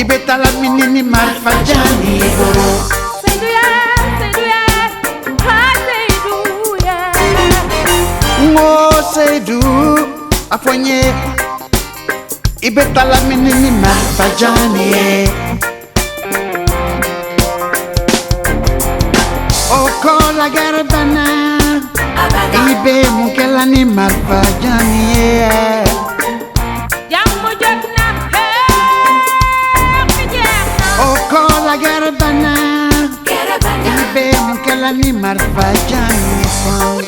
ibetala minini marifajani Ngo Ngosedu afonye ibetala minini marifajani. Okola garabana ibe mukela ni marifajani. Yeah. Sabemos que el animal falla Ibe eso.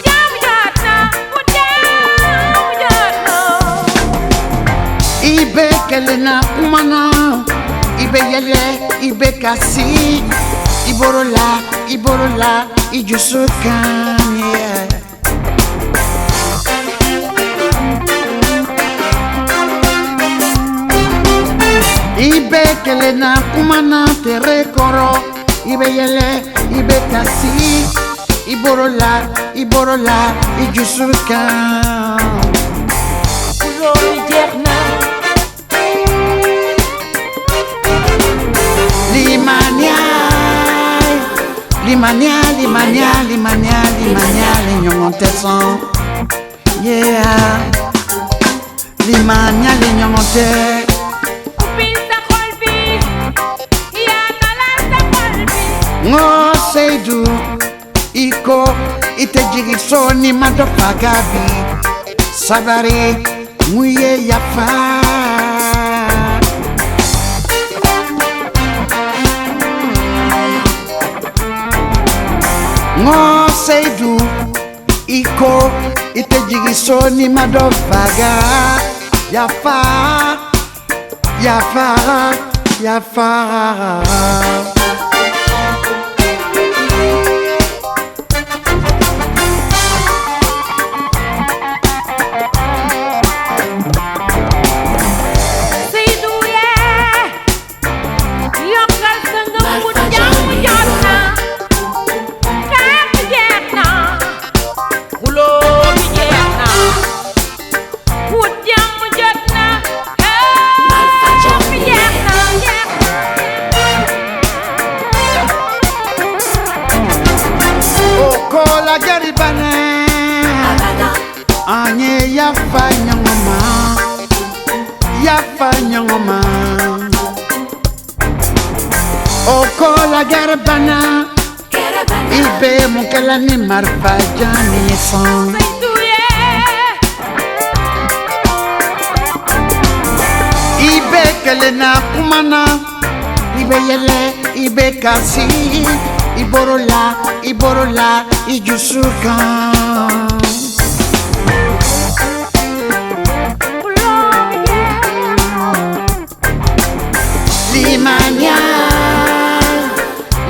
Ibe kelena umana Ibe yele, ibe kasi Iborola, iborola, ijusukan, yeah Ibe kelena umana terekoro ibeyele ibekasi iborola iborola ijusunkan uzori jerna limania limania limania limania limania linyongontesan yeah. Limania linyongonte itejigitsoni madopagabi. Sabare nguye yafa. Ngoseidu iko itejigisoni madovaga yafa yafa yafa. Anye yafa nyangoma Yafa nyangoma Okola garibana Ibe mukela ni marfa jani son Ibe kele na kumana Ibe yele Ibe kasi Iborola Iborola Ijusuka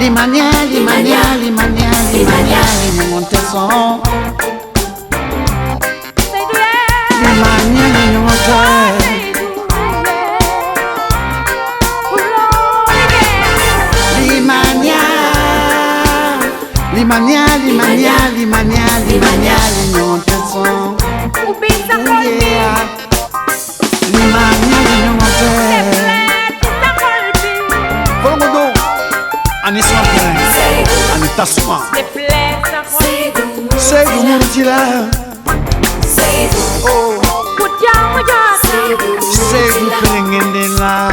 Limanier, Limanier, Limanier, Limanier, Limanier, Montesson. Limanier, Limanier. Limanier, Limanier, Limanier, Limanier, Montesson. Ani tasuma Seydou Mouridi la Seydou oh. Seydou Pelengende la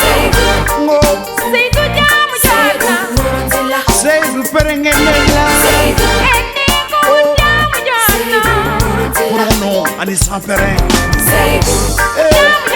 Seydou oh. Pelengende la Ani sans pérenne eh. Seydou